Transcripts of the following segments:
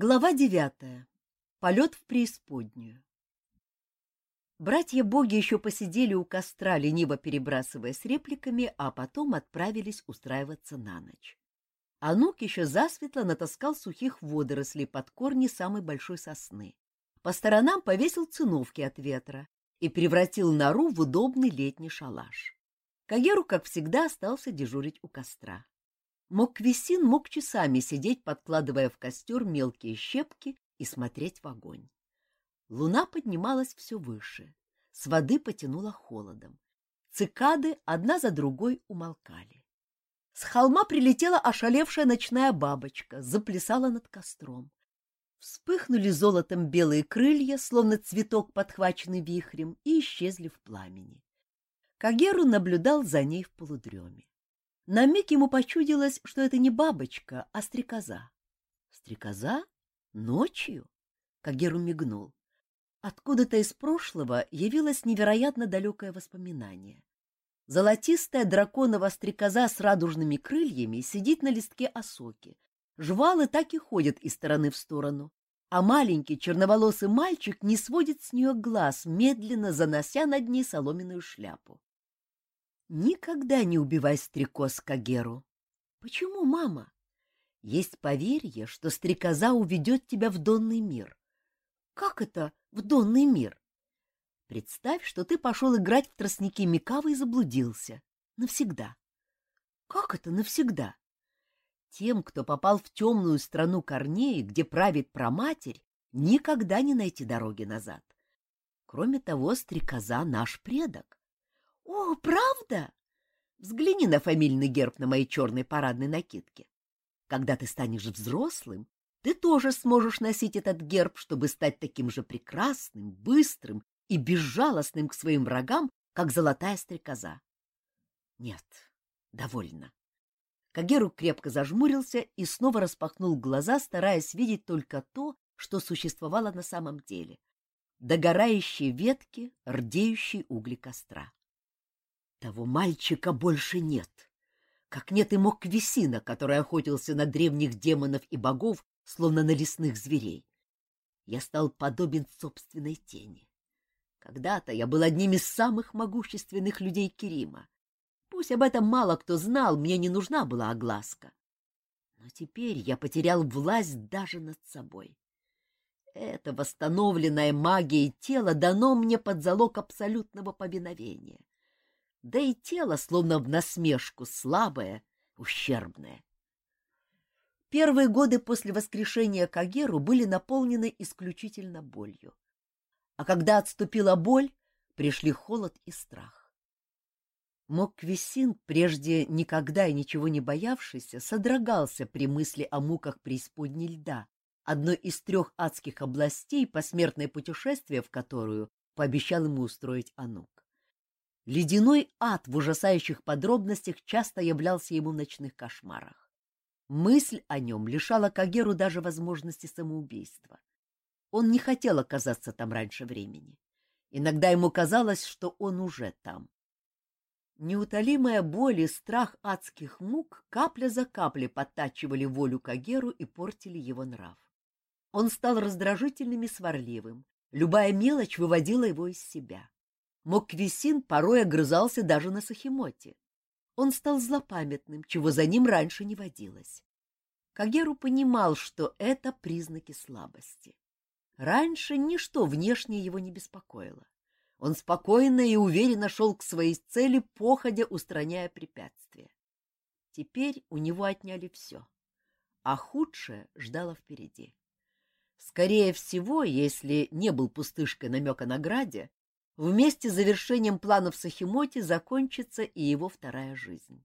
Глава девятая. Полет в преисподнюю. Братья-боги еще посидели у костра, лениво перебрасываясь репликами, а потом отправились устраиваться на ночь. Анук еще засветло натаскал сухих водорослей под корни самой большой сосны. По сторонам повесил циновки от ветра и превратил нору в удобный летний шалаш. Кагеру, как всегда, остался дежурить у костра. Моквисин мог часами сидеть, подкладывая в костер мелкие щепки и смотреть в огонь. Луна поднималась все выше, с воды потянуло холодом. Цикады одна за другой умолкали. С холма прилетела ошалевшая ночная бабочка, заплясала над костром. Вспыхнули золотом белые крылья, словно цветок, подхваченный вихрем, и исчезли в пламени. Кагеру наблюдал за ней в полудреме. На миг ему почудилось, что это не бабочка, а стрекоза. Стрекоза? Ночью? Кагеру мигнул. Откуда-то из прошлого явилось невероятно далекое воспоминание. Золотистая драконова стрекоза с радужными крыльями сидит на листке осоки. Жвалы так и ходят из стороны в сторону, а маленький черноволосый мальчик не сводит с нее глаз, медленно занося над ней соломенную шляпу. Никогда не убивай стрекоз Кагеру. Почему, мама? Есть поверье, что стрекоза уведет тебя в донный мир. Как это в донный мир? Представь, что ты пошел играть в тростники Микавы и заблудился. Навсегда. Как это навсегда? Тем, кто попал в темную страну корней, где правит проматерь, никогда не найти дороги назад. Кроме того, стрекоза — наш предок. О, правда? Взгляни на фамильный герб на моей черной парадной накидке. Когда ты станешь взрослым, ты тоже сможешь носить этот герб, чтобы стать таким же прекрасным, быстрым и безжалостным к своим врагам, как золотая стрекоза. Нет, довольно. Кагеру крепко зажмурился и снова распахнул глаза, стараясь видеть только то, что существовало на самом деле — догорающие ветки, рдеющие угли костра. Того мальчика больше нет. Как нет и Моквисина, который охотился на древних демонов и богов, словно на лесных зверей. Я стал подобен собственной тени. Когда-то я был одним из самых могущественных людей Керима. Пусть об этом мало кто знал, мне не нужна была огласка. Но теперь я потерял власть даже над собой. Это восстановленное магией тело дано мне под залог абсолютного повиновения да и тело словно в насмешку слабое, ущербное. Первые годы после воскрешения Кагеру были наполнены исключительно болью. А когда отступила боль, пришли холод и страх. Моквисин, прежде никогда и ничего не боявшийся, содрогался при мысли о муках преисподней льда, одной из трех адских областей, посмертное путешествие в которую пообещал ему устроить Анук. Ледяной ад в ужасающих подробностях часто являлся ему в ночных кошмарах. Мысль о нем лишала Кагеру даже возможности самоубийства. Он не хотел оказаться там раньше времени. Иногда ему казалось, что он уже там. Неутолимая боль и страх адских мук капля за каплей подтачивали волю Кагеру и портили его нрав. Он стал раздражительным и сварливым. Любая мелочь выводила его из себя. Моквисин порой огрызался даже на Сахимоте. Он стал злопамятным, чего за ним раньше не водилось. Кагеру понимал, что это признаки слабости. Раньше ничто внешнее его не беспокоило. Он спокойно и уверенно шел к своей цели, походя устраняя препятствия. Теперь у него отняли все, а худшее ждало впереди. Скорее всего, если не был пустышкой намека на граде, Вместе с завершением планов Сахимоти закончится и его вторая жизнь.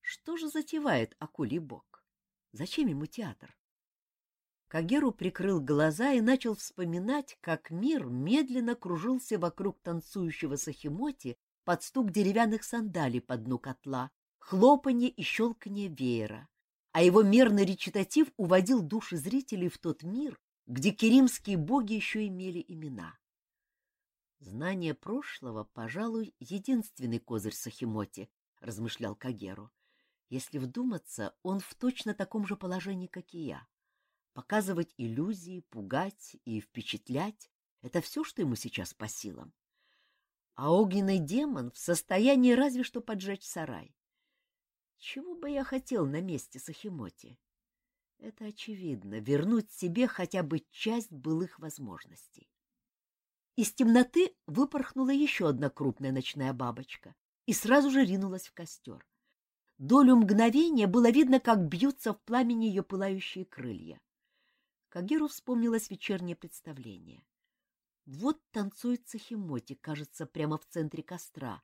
Что же затевает Акулий бог? Зачем ему театр? Кагеру прикрыл глаза и начал вспоминать, как мир медленно кружился вокруг танцующего Сахимоти под стук деревянных сандалий по дну котла, хлопанье и щелканье веера, а его мерный речитатив уводил души зрителей в тот мир, где керимские боги еще имели имена. Знание прошлого, пожалуй, единственный козырь Сахимоти, размышлял Кагеру. Если вдуматься, он в точно таком же положении, как и я. Показывать иллюзии, пугать и впечатлять — это все, что ему сейчас по силам. А огненный демон в состоянии разве что поджечь сарай. Чего бы я хотел на месте Сахимоти? Это очевидно, вернуть себе хотя бы часть былых возможностей. Из темноты выпорхнула еще одна крупная ночная бабочка и сразу же ринулась в костер. Долю мгновения было видно, как бьются в пламени ее пылающие крылья. Кагиру вспомнилось вечернее представление. Вот танцует Сахимоти, кажется, прямо в центре костра,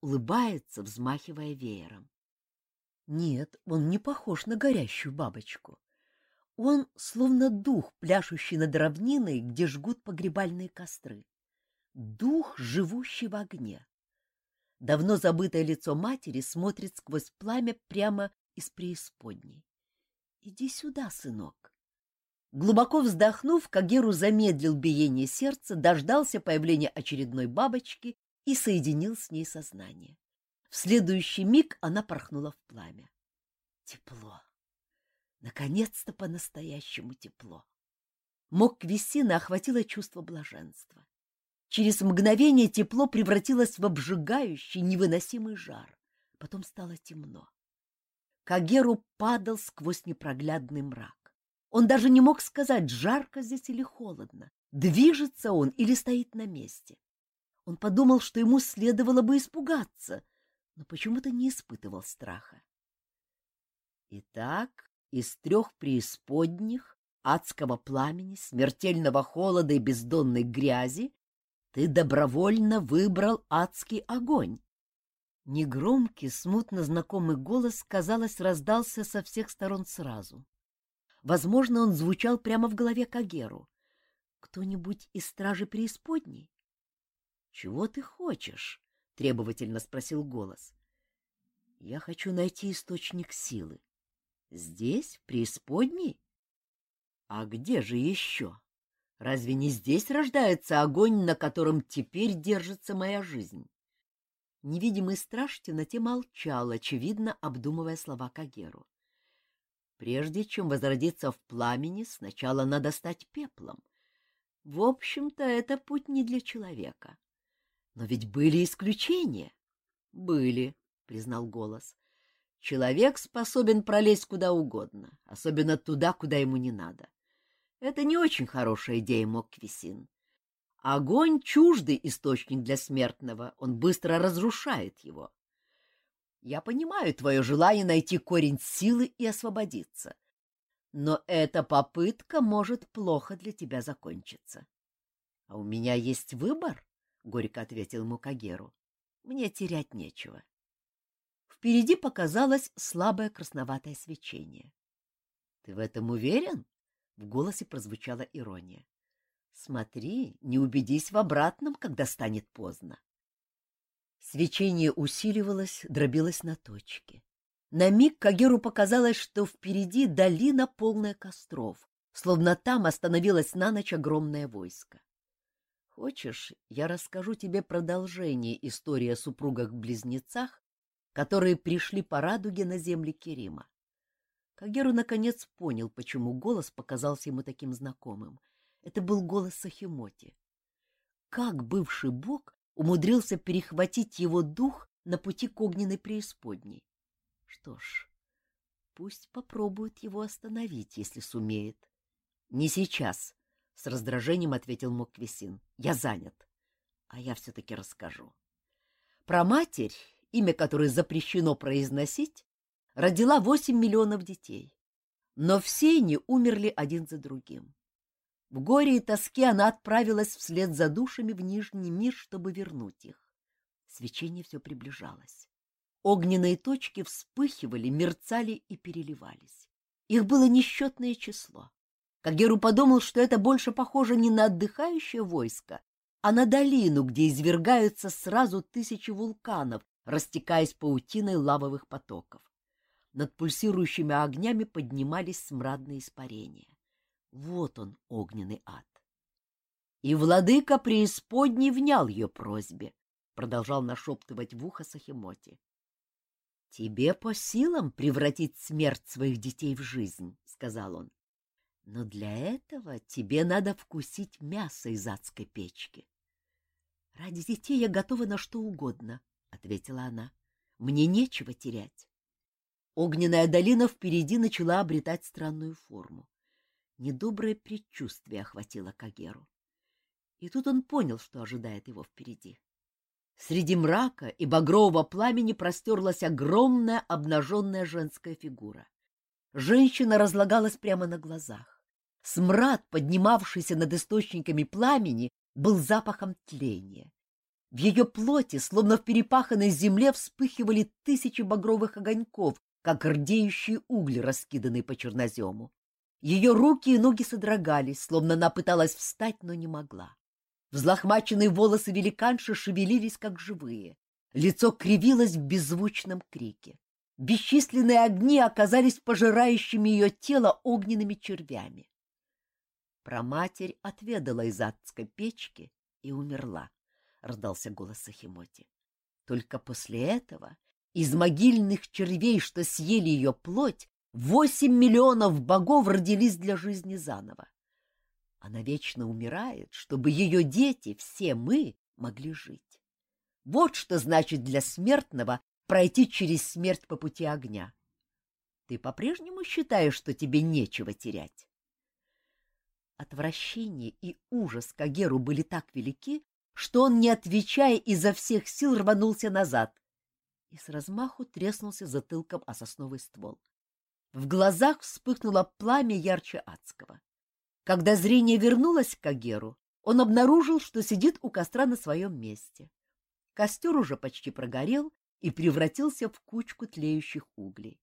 улыбается, взмахивая веером. Нет, он не похож на горящую бабочку. Он словно дух, пляшущий над равниной, где жгут погребальные костры. Дух, живущий в огне. Давно забытое лицо матери смотрит сквозь пламя прямо из преисподней. Иди сюда, сынок. Глубоко вздохнув, Кагеру замедлил биение сердца, дождался появления очередной бабочки и соединил с ней сознание. В следующий миг она порхнула в пламя. Тепло. Наконец-то по-настоящему тепло. Мок Квисина охватило чувство блаженства. Через мгновение тепло превратилось в обжигающий, невыносимый жар. Потом стало темно. Кагеру падал сквозь непроглядный мрак. Он даже не мог сказать, жарко здесь или холодно, движется он или стоит на месте. Он подумал, что ему следовало бы испугаться, но почему-то не испытывал страха. Итак, из трех преисподних, адского пламени, смертельного холода и бездонной грязи ты добровольно выбрал адский огонь. Негромкий, смутно знакомый голос, казалось, раздался со всех сторон сразу. Возможно, он звучал прямо в голове Кагеру. Кто-нибудь из стражи преисподней? — Чего ты хочешь? — требовательно спросил голос. — Я хочу найти источник силы. — Здесь, в преисподней? — А где же еще? Разве не здесь рождается огонь, на котором теперь держится моя жизнь? Невидимый страж в темноте молчал, очевидно, обдумывая слова Кагеру. Прежде чем возродиться в пламени, сначала надо стать пеплом. В общем-то, это путь не для человека. Но ведь были исключения. — Были, — признал голос. — Человек способен пролезть куда угодно, особенно туда, куда ему не надо. Это не очень хорошая идея, Мокквисин. Огонь — чуждый источник для смертного, он быстро разрушает его. Я понимаю твое желание найти корень силы и освободиться. Но эта попытка может плохо для тебя закончиться. — А у меня есть выбор, — горько ответил Мукагеру. — Мне терять нечего. Впереди показалось слабое красноватое свечение. — Ты в этом уверен? — в голосе прозвучала ирония. — Смотри, не убедись в обратном, когда станет поздно. Свечение усиливалось, дробилось на точки. На миг Кагеру показалось, что впереди долина полная костров, словно там остановилось на ночь огромное войско. Хочешь, я расскажу тебе продолжение истории о супругах-близнецах, которые пришли по радуге на земли Керима? Кагеру наконец понял, почему голос показался ему таким знакомым. Это был голос Сахимоти. Как бывший бог умудрился перехватить его дух на пути к огненной преисподней. Что ж, пусть попробует его остановить, если сумеет. — Не сейчас, — с раздражением ответил Моквисин. — Я занят. А я все-таки расскажу. Про матерь, имя которой запрещено произносить, родила восемь миллионов детей. Но все они умерли один за другим. В горе и тоске она отправилась вслед за душами в Нижний мир, чтобы вернуть их. Свечение все приближалось. Огненные точки вспыхивали, мерцали и переливались. Их было несчетное число. Кагеру подумал, что это больше похоже не на отдыхающее войско, а на долину, где извергаются сразу тысячи вулканов, растекаясь паутиной лавовых потоков. Над пульсирующими огнями поднимались смрадные испарения. Вот он, огненный ад. И владыка преисподней внял ее просьбе, продолжал нашептывать в ухо Сахимоти. — Тебе по силам превратить смерть своих детей в жизнь, — сказал он. Но для этого тебе надо вкусить мясо из адской печки. — Ради детей я готова на что угодно, — ответила она. — Мне нечего терять. Огненная долина впереди начала обретать странную форму. Недоброе предчувствие охватило Кагеру. И тут он понял, что ожидает его впереди. Среди мрака и багрового пламени простерлась огромная обнаженная женская фигура. Женщина разлагалась прямо на глазах. Смрад, поднимавшийся над источниками пламени, был запахом тления. В ее плоти, словно в перепаханной земле, вспыхивали тысячи багровых огоньков, как рдеющие угли, раскиданные по чернозему. Ее руки и ноги содрогались, словно она пыталась встать, но не могла. Взлохмаченные волосы великанши шевелились, как живые. Лицо кривилось в беззвучном крике. Бесчисленные огни оказались пожирающими ее тело огненными червями. Проматерь отведала из адской печки и умерла, — раздался голос Сахимоти. Только после этого из могильных червей, что съели ее плоть, восемь миллионов богов родились для жизни заново. Она вечно умирает, чтобы ее дети, все мы, могли жить. Вот что значит для смертного пройти через смерть по пути огня. Ты по-прежнему считаешь, что тебе нечего терять? Отвращение и ужас Кагеру были так велики, что он, не отвечая, изо всех сил рванулся назад и с размаху треснулся затылком о сосновый ствол. В глазах вспыхнуло пламя ярче адского. Когда зрение вернулось к Кагеру, он обнаружил, что сидит у костра на своем месте. Костер уже почти прогорел и превратился в кучку тлеющих углей.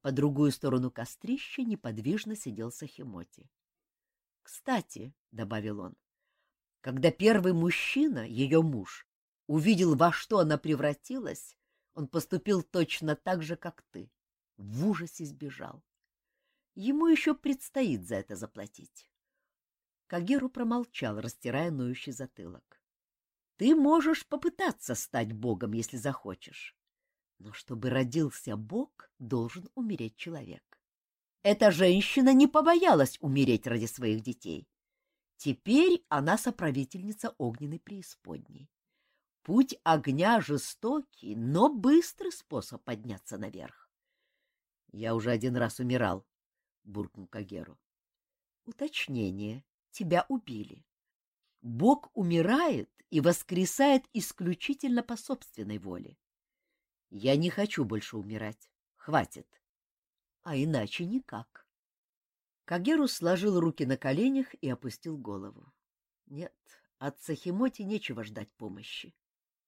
По другую сторону кострища неподвижно сидел Сахимоти. — Кстати, — добавил он, — когда первый мужчина, ее муж, увидел, во что она превратилась, он поступил точно так же, как ты. В ужасе сбежал. Ему еще предстоит за это заплатить. Кагеру промолчал, растирая ноющий затылок. Ты можешь попытаться стать богом, если захочешь. Но чтобы родился бог, должен умереть человек. Эта женщина не побоялась умереть ради своих детей. Теперь она соправительница огненной преисподней. Путь огня жестокий, но быстрый способ подняться наверх. — Я уже один раз умирал, — буркнул Кагеру. Уточнение. Тебя убили. Бог умирает и воскресает исключительно по собственной воле. Я не хочу больше умирать. Хватит. А иначе никак. Кагеру сложил руки на коленях и опустил голову. Нет, от Сахимоти нечего ждать помощи.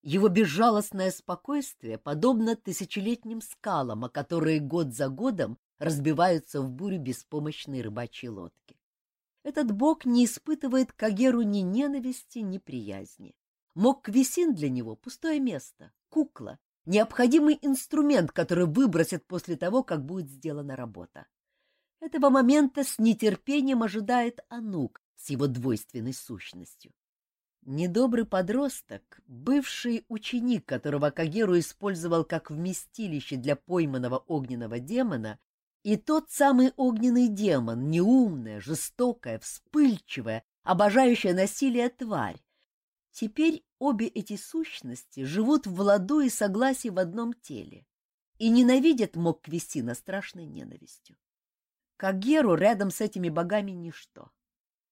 Его безжалостное спокойствие подобно тысячелетним скалам, о которые год за годом разбиваются в бурю беспомощные рыбачьи лодки. Этот бог не испытывает к Агеру ни ненависти, ни приязни. Мокквисин для него — пустое место, кукла, необходимый инструмент, который выбросит после того, как будет сделана работа. Этого момента с нетерпением ожидает Анук с его двойственной сущностью. Недобрый подросток, бывший ученик, которого Кагеру использовал как вместилище для пойманного огненного демона, и тот самый огненный демон, неумная, жестокая, вспыльчивая, обожающая насилие тварь. Теперь обе эти сущности живут в ладу и согласии в одном теле и ненавидят Мокквисина страшной ненавистью. Кагеру рядом с этими богами ничто.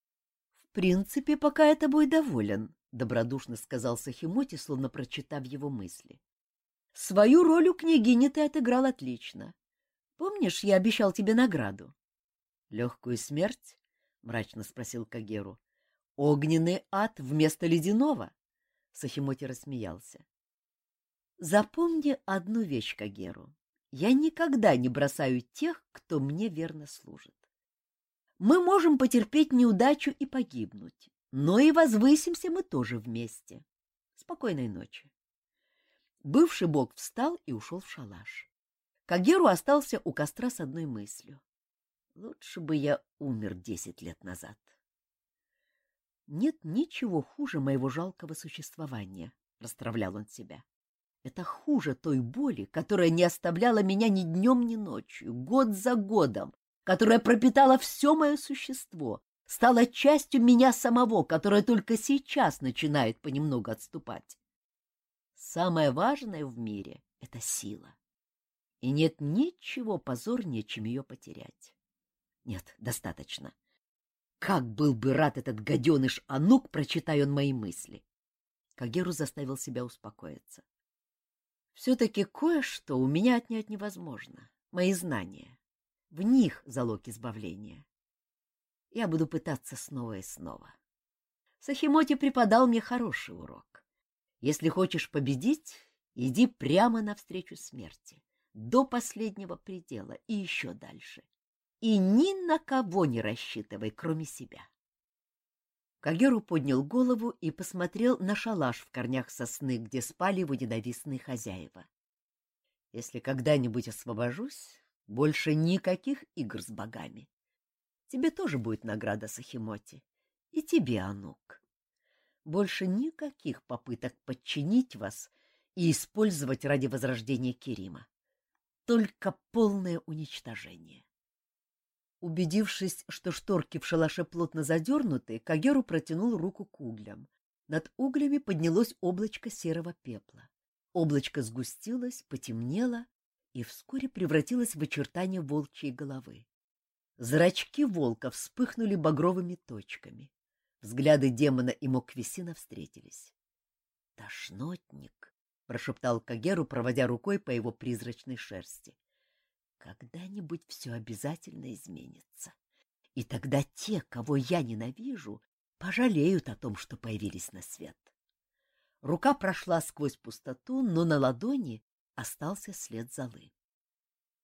— В принципе, пока это будет доволен, — добродушно сказал Сахимоти, словно прочитав его мысли. — Свою роль у княгини ты отыграл отлично. Помнишь, я обещал тебе награду? — Легкую смерть? — мрачно спросил Кагеру. — Огненный ад вместо ледяного? Сахимоти рассмеялся. — Запомни одну вещь, Кагеру. Я никогда не бросаю тех, кто мне верно служит. Мы можем потерпеть неудачу и погибнуть, но и возвысимся мы тоже вместе. Спокойной ночи. Бывший бог встал и ушел в шалаш. Кагеру остался у костра с одной мыслью. Лучше бы я умер десять лет назад. Нет ничего хуже моего жалкого существования, — расстравлял он себя. Это хуже той боли, которая не оставляла меня ни днем, ни ночью, год за годом, которая пропитала все мое существо, стала частью меня самого, которая только сейчас начинает понемногу отступать. Самое важное в мире — это сила. И нет ничего позорнее, чем ее потерять. Нет, достаточно. Как был бы рад этот гаденыш Анук, прочитая он мои мысли. Кагеру заставил себя успокоиться. Все-таки кое-что у меня отнять невозможно. Мои знания. В них залог избавления. Я буду пытаться снова и снова. Сахимоти преподал мне хороший урок. Если хочешь победить, иди прямо навстречу смерти, до последнего предела и еще дальше. И ни на кого не рассчитывай, кроме себя. Кагеру поднял голову и посмотрел на шалаш в корнях сосны, где спали его ненавистные хозяева. Если когда-нибудь освобожусь, больше никаких игр с богами. Тебе тоже будет награда, Сахимоти, и тебе, Анук. Больше никаких попыток подчинить вас и использовать ради возрождения Керима. Только полное уничтожение. Убедившись, что шторки в шалаше плотно задернуты, Кагеру протянул руку к углям. Над углями поднялось облачко серого пепла. Облачко сгустилось, потемнело и вскоре превратилось в очертание волчьей головы. Зрачки волка вспыхнули багровыми точками. Взгляды демона и Моквисина встретились. «Тошнотник!» — прошептал Кагеру, проводя рукой по его призрачной шерсти. Когда-нибудь все обязательно изменится. И тогда те, кого я ненавижу, пожалеют о том, что появились на свет. Рука прошла сквозь пустоту, но на ладони остался след золы.